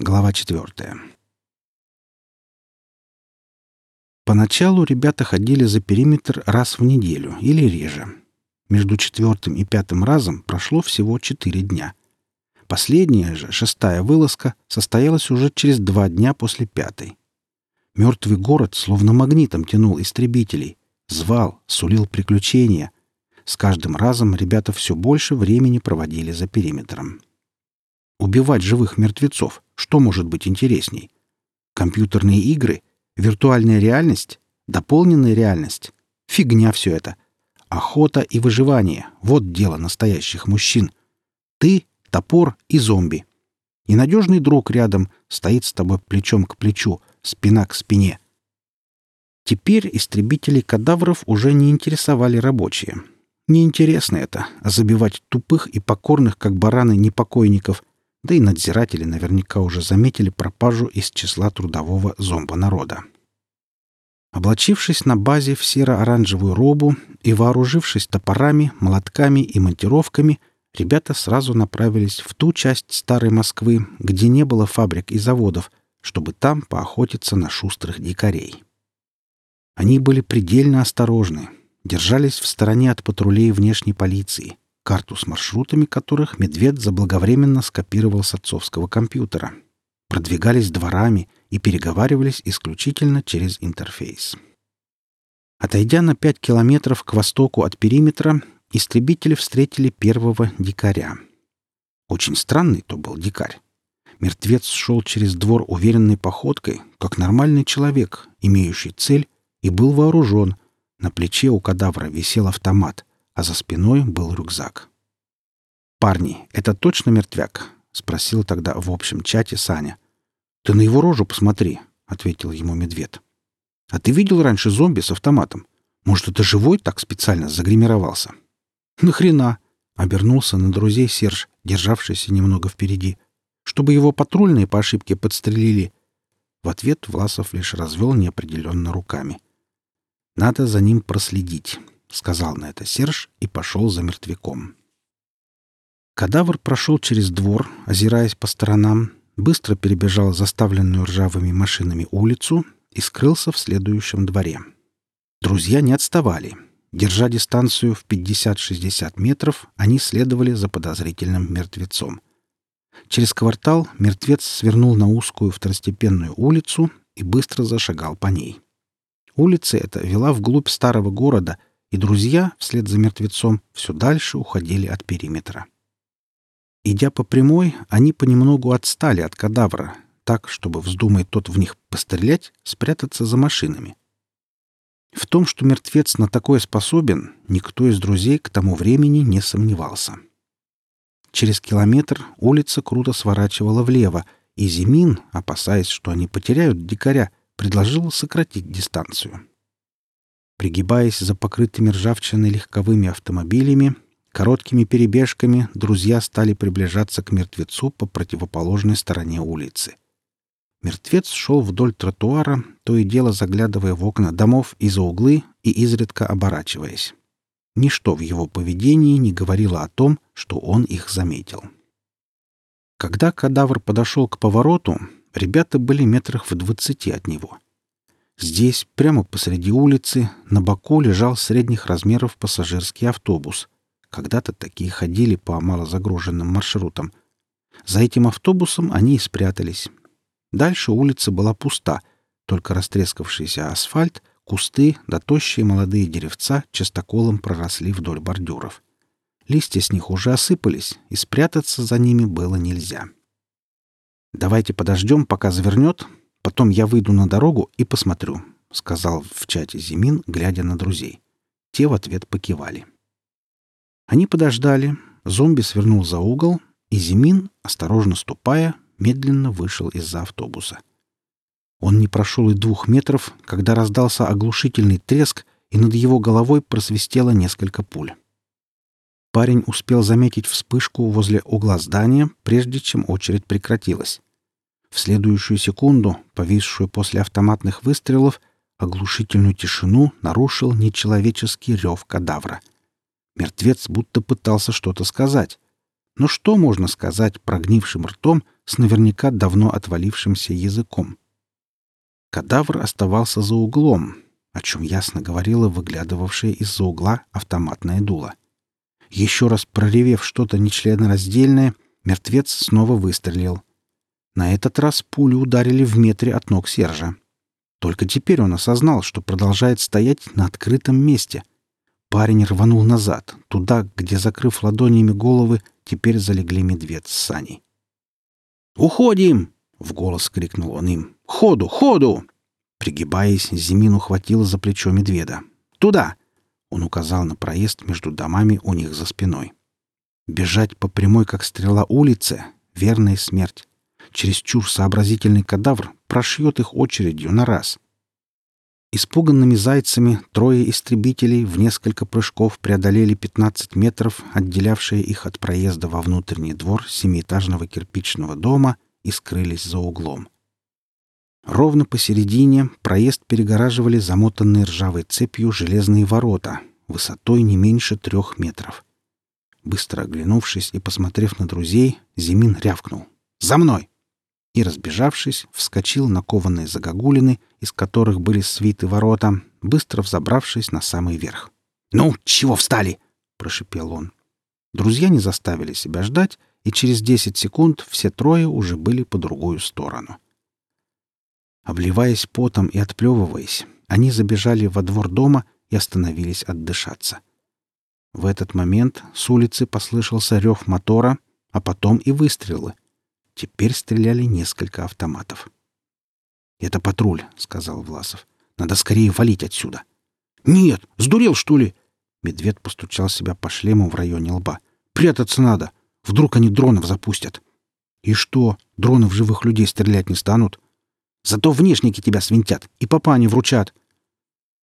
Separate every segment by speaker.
Speaker 1: Глава четвертая. Поначалу ребята ходили за периметр раз в неделю или реже. Между четвертым и пятым разом прошло всего четыре дня. Последняя же, шестая вылазка, состоялась уже через два дня после пятой. Мертвый город словно магнитом тянул истребителей. Звал, сулил приключения. С каждым разом ребята все больше времени проводили за периметром. Убивать живых мертвецов — что может быть интересней? Компьютерные игры — Виртуальная реальность? Дополненная реальность? Фигня все это. Охота и выживание — вот дело настоящих мужчин. Ты — топор и зомби. И надежный друг рядом стоит с тобой плечом к плечу, спина к спине. Теперь истребителей кадавров уже не интересовали рабочие. Неинтересно это — забивать тупых и покорных, как бараны, непокойников — да и надзиратели наверняка уже заметили пропажу из числа трудового зомбо-народа. Облачившись на базе в серо-оранжевую робу и вооружившись топорами, молотками и монтировками, ребята сразу направились в ту часть старой Москвы, где не было фабрик и заводов, чтобы там поохотиться на шустрых дикарей. Они были предельно осторожны, держались в стороне от патрулей внешней полиции — карту с маршрутами которых медведь заблаговременно скопировал с отцовского компьютера. Продвигались дворами и переговаривались исключительно через интерфейс. Отойдя на пять километров к востоку от периметра, истребители встретили первого дикаря. Очень странный то был дикарь. Мертвец шел через двор уверенной походкой, как нормальный человек, имеющий цель, и был вооружен. На плече у кадавра висел автомат — а за спиной был рюкзак. «Парни, это точно мертвяк?» — спросил тогда в общем чате Саня. «Ты на его рожу посмотри», — ответил ему медведь. «А ты видел раньше зомби с автоматом? Может, это живой так специально загримировался?» «Нахрена?» — обернулся на друзей Серж, державшийся немного впереди. «Чтобы его патрульные по ошибке подстрелили». В ответ Власов лишь развел неопределенно руками. «Надо за ним проследить. — сказал на это Серж и пошел за мертвяком. Кадавр прошел через двор, озираясь по сторонам, быстро перебежал заставленную ржавыми машинами улицу и скрылся в следующем дворе. Друзья не отставали. Держа дистанцию в 50-60 метров, они следовали за подозрительным мертвецом. Через квартал мертвец свернул на узкую второстепенную улицу и быстро зашагал по ней. Улица эта вела вглубь старого города — и друзья, вслед за мертвецом, все дальше уходили от периметра. Идя по прямой, они понемногу отстали от кадавра, так, чтобы, вздумает тот в них пострелять, спрятаться за машинами. В том, что мертвец на такое способен, никто из друзей к тому времени не сомневался. Через километр улица круто сворачивала влево, и Зимин, опасаясь, что они потеряют дикаря, предложил сократить дистанцию. Пригибаясь за покрытыми ржавчиной легковыми автомобилями, короткими перебежками друзья стали приближаться к мертвецу по противоположной стороне улицы. Мертвец шел вдоль тротуара, то и дело заглядывая в окна домов и за углы и изредка оборачиваясь. Ничто в его поведении не говорило о том, что он их заметил. Когда кадавр подошел к повороту, ребята были метрах в двадцати от него — Здесь, прямо посреди улицы, на боку лежал средних размеров пассажирский автобус. Когда-то такие ходили по малозагруженным маршрутам. За этим автобусом они и спрятались. Дальше улица была пуста, только растрескавшийся асфальт, кусты да тощие молодые деревца частоколом проросли вдоль бордюров. Листья с них уже осыпались, и спрятаться за ними было нельзя. «Давайте подождем, пока завернет, Потом я выйду на дорогу и посмотрю», — сказал в чате Зимин, глядя на друзей. Те в ответ покивали. Они подождали, зомби свернул за угол, и Зимин, осторожно ступая, медленно вышел из-за автобуса. Он не прошел и двух метров, когда раздался оглушительный треск, и над его головой просвистело несколько пуль. Парень успел заметить вспышку возле угла здания, прежде чем очередь прекратилась. В следующую секунду, повисшую после автоматных выстрелов, оглушительную тишину нарушил нечеловеческий рев кадавра. Мертвец будто пытался что-то сказать. Но что можно сказать прогнившим ртом с наверняка давно отвалившимся языком? Кадавр оставался за углом, о чем ясно говорила выглядывавшая из-за угла автоматная дуло. Еще раз проревев что-то нечленораздельное, мертвец снова выстрелил. На этот раз пули ударили в метре от ног Сержа. Только теперь он осознал, что продолжает стоять на открытом месте. Парень рванул назад, туда, где, закрыв ладонями головы, теперь залегли медведь с Саней. «Уходим!» — в голос крикнул он им. «Ходу! Ходу!» Пригибаясь, Зимин ухватил за плечо медведа. «Туда!» — он указал на проезд между домами у них за спиной. Бежать по прямой, как стрела улице — верная смерть. Чересчур сообразительный кадавр прошьет их очередью на раз. Испуганными зайцами трое истребителей в несколько прыжков преодолели 15 метров, отделявшие их от проезда во внутренний двор семиэтажного кирпичного дома, и скрылись за углом. Ровно посередине проезд перегораживали замотанные ржавой цепью железные ворота, высотой не меньше трех метров. Быстро оглянувшись и посмотрев на друзей, Зимин рявкнул. «За мной!» И, разбежавшись, вскочил на кованые загогулины, из которых были свиты ворота, быстро взобравшись на самый верх. «Ну, чего встали?» — прошипел он. Друзья не заставили себя ждать, и через десять секунд все трое уже были по другую сторону. Обливаясь потом и отплевываясь, они забежали во двор дома и остановились отдышаться. В этот момент с улицы послышался рев мотора, а потом и выстрелы — Теперь стреляли несколько автоматов. «Это патруль», — сказал Власов. «Надо скорее валить отсюда». «Нет! Сдурел, что ли?» Медведь постучал себя по шлему в районе лба. «Прятаться надо! Вдруг они дронов запустят!» «И что? Дроны в живых людей стрелять не станут?» «Зато внешники тебя свинтят и папани вручат!»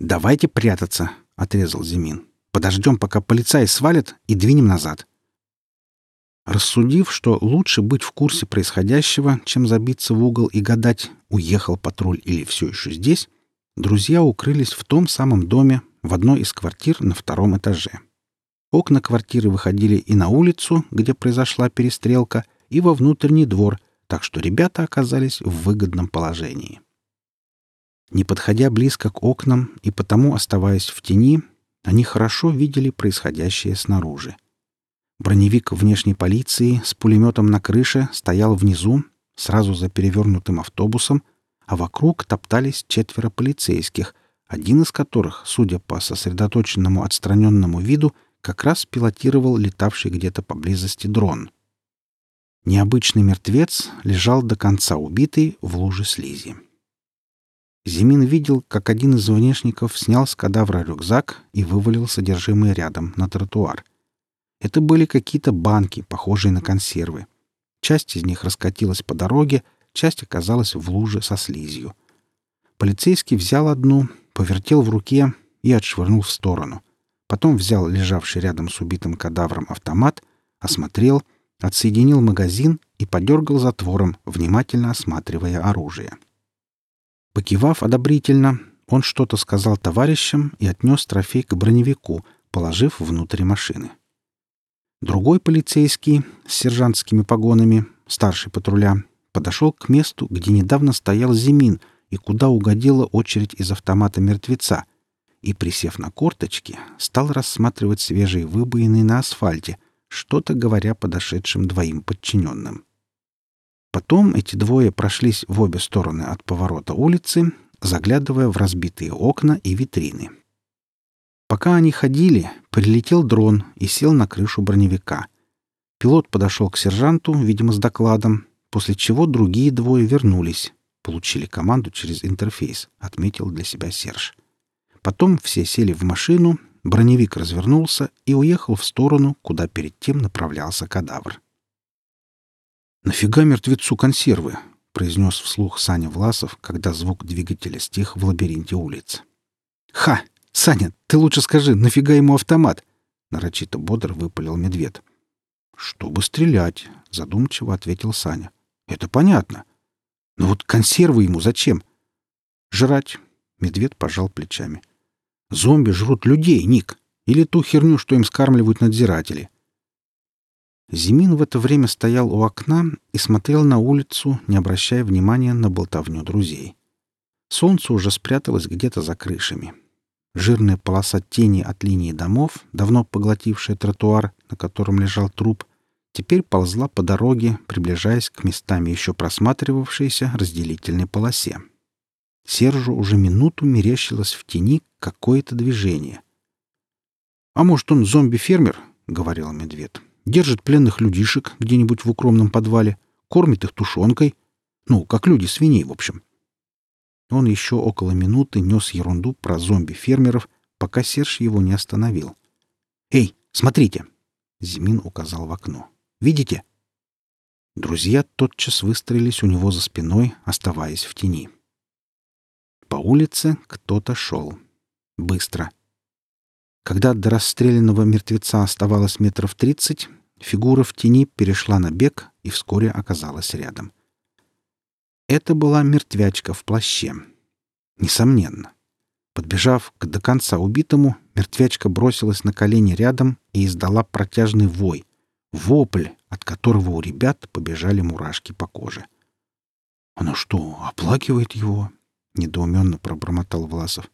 Speaker 1: «Давайте прятаться!» — отрезал Зимин. «Подождем, пока полицаи свалят, и двинем назад!» Рассудив, что лучше быть в курсе происходящего, чем забиться в угол и гадать, уехал патруль или все еще здесь, друзья укрылись в том самом доме, в одной из квартир на втором этаже. Окна квартиры выходили и на улицу, где произошла перестрелка, и во внутренний двор, так что ребята оказались в выгодном положении. Не подходя близко к окнам и потому оставаясь в тени, они хорошо видели происходящее снаружи. Броневик внешней полиции с пулеметом на крыше стоял внизу, сразу за перевернутым автобусом, а вокруг топтались четверо полицейских, один из которых, судя по сосредоточенному отстраненному виду, как раз пилотировал летавший где-то поблизости дрон. Необычный мертвец лежал до конца убитый в луже слизи. Зимин видел, как один из внешников снял с кадавра рюкзак и вывалил содержимое рядом на тротуар — это были какие-то банки, похожие на консервы. Часть из них раскатилась по дороге, часть оказалась в луже со слизью. Полицейский взял одну, повертел в руке и отшвырнул в сторону. Потом взял лежавший рядом с убитым кадавром автомат, осмотрел, отсоединил магазин и подергал затвором, внимательно осматривая оружие. Покивав одобрительно, он что-то сказал товарищам и отнес трофей к броневику, положив внутрь машины. — Другой полицейский с сержантскими погонами, старший патруля, подошел к месту, где недавно стоял Зимин и куда угодила очередь из автомата мертвеца, и, присев на корточки, стал рассматривать свежие выбоины на асфальте, что-то говоря подошедшим двоим подчиненным. Потом эти двое прошлись в обе стороны от поворота улицы, заглядывая в разбитые окна и витрины. Пока они ходили, прилетел дрон и сел на крышу броневика. Пилот подошел к сержанту, видимо, с докладом, после чего другие двое вернулись. Получили команду через интерфейс, отметил для себя Серж. Потом все сели в машину, броневик развернулся и уехал в сторону, куда перед тем направлялся кадавр. «Нафига мертвецу консервы?» — произнес вслух Саня Власов, когда звук двигателя стих в лабиринте улиц. «Ха! «Саня, ты лучше скажи, нафига ему автомат?» Нарочито бодр выпалил медведь. «Чтобы стрелять», — задумчиво ответил Саня. «Это понятно. Но вот консервы ему зачем?» «Жрать», — медведь пожал плечами. «Зомби жрут людей, Ник, или ту херню, что им скармливают надзиратели». Зимин в это время стоял у окна и смотрел на улицу, не обращая внимания на болтовню друзей. Солнце уже спряталось где-то за крышами. Жирная полоса тени от линии домов, давно поглотившая тротуар, на котором лежал труп, теперь ползла по дороге, приближаясь к местами еще просматривавшейся разделительной полосе. Сержу уже минуту мерещилось в тени какое-то движение. «А может, он зомби-фермер?» — говорил медведь. «Держит пленных людишек где-нибудь в укромном подвале, кормит их тушенкой. Ну, как люди свиней, в общем. Он еще около минуты нес ерунду про зомби-фермеров, пока Серж его не остановил. «Эй, смотрите!» — Зимин указал в окно. «Видите?» Друзья тотчас выстроились у него за спиной, оставаясь в тени. По улице кто-то шел. Быстро. Когда до расстрелянного мертвеца оставалось метров тридцать, фигура в тени перешла на бег и вскоре оказалась рядом. — это была мертвячка в плаще. Несомненно. Подбежав к до конца убитому, мертвячка бросилась на колени рядом и издала протяжный вой. Вопль, от которого у ребят побежали мурашки по коже. «Она что, оплакивает его?» — недоуменно пробормотал Власов.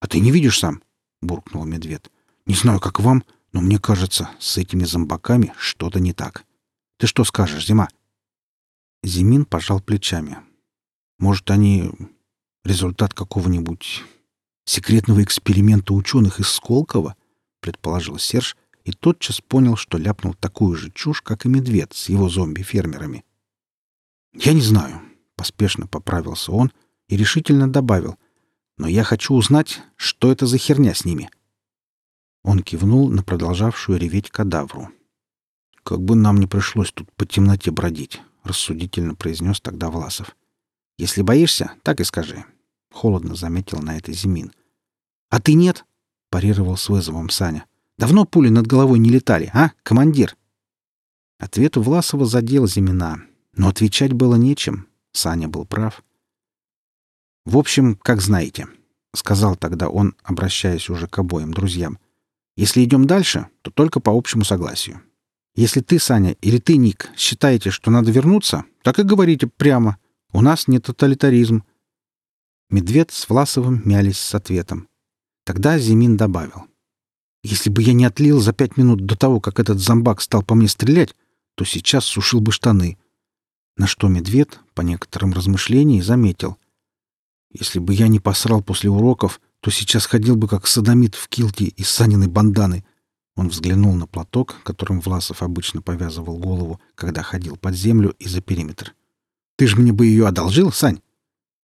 Speaker 1: «А ты не видишь сам?» — буркнул медведь. «Не знаю, как вам, но мне кажется, с этими зомбаками что-то не так. Ты что скажешь, Зима?» Зимин пожал плечами. Может, они результат какого-нибудь секретного эксперимента ученых из Сколково, предположил Серж, и тотчас понял, что ляпнул такую же чушь, как и медведь с его зомби-фермерами. «Я не знаю», — поспешно поправился он и решительно добавил, «но я хочу узнать, что это за херня с ними». Он кивнул на продолжавшую реветь кадавру. «Как бы нам не пришлось тут по темноте бродить», — рассудительно произнес тогда Власов. «Если боишься, так и скажи», — холодно заметил на это Зимин. «А ты нет?» — парировал с вызовом Саня. «Давно пули над головой не летали, а, командир?» Ответ Власова задел Зимина, но отвечать было нечем. Саня был прав. «В общем, как знаете», — сказал тогда он, обращаясь уже к обоим друзьям. «Если идем дальше, то только по общему согласию. Если ты, Саня, или ты, Ник, считаете, что надо вернуться, так и говорите прямо. У нас не тоталитаризм. Медведь с Власовым мялись с ответом. Тогда Зимин добавил. Если бы я не отлил за пять минут до того, как этот зомбак стал по мне стрелять, то сейчас сушил бы штаны. На что медведь, по некоторым размышлениям, заметил. Если бы я не посрал после уроков, то сейчас ходил бы как садомит в килте из Саниной банданы — он взглянул на платок, которым Власов обычно повязывал голову, когда ходил под землю и за периметр. «Ты же мне бы ее одолжил, Сань?»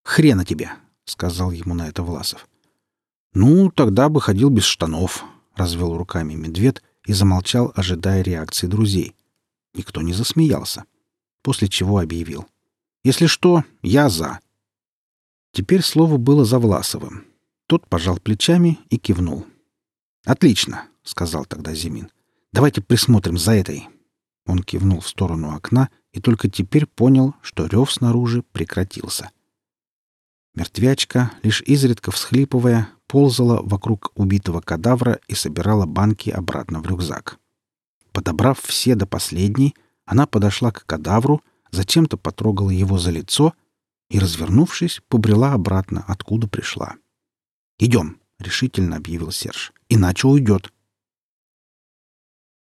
Speaker 1: «Хрена тебе!» — сказал ему на это Власов. «Ну, тогда бы ходил без штанов», — развел руками медведь и замолчал, ожидая реакции друзей. Никто не засмеялся, после чего объявил. «Если что, я за». Теперь слово было за Власовым. Тот пожал плечами и кивнул. «Отлично сказал тогда Зимин. Давайте присмотрим за этой. Он кивнул в сторону окна и только теперь понял, что рев снаружи прекратился. Мертвячка, лишь изредка всхлипывая, ползала вокруг убитого кадавра и собирала банки обратно в рюкзак. Подобрав все до последней, она подошла к кадавру, зачем-то потрогала его за лицо и, развернувшись, побрела обратно, откуда пришла. «Идем», — решительно объявил Серж, — «иначе уйдет».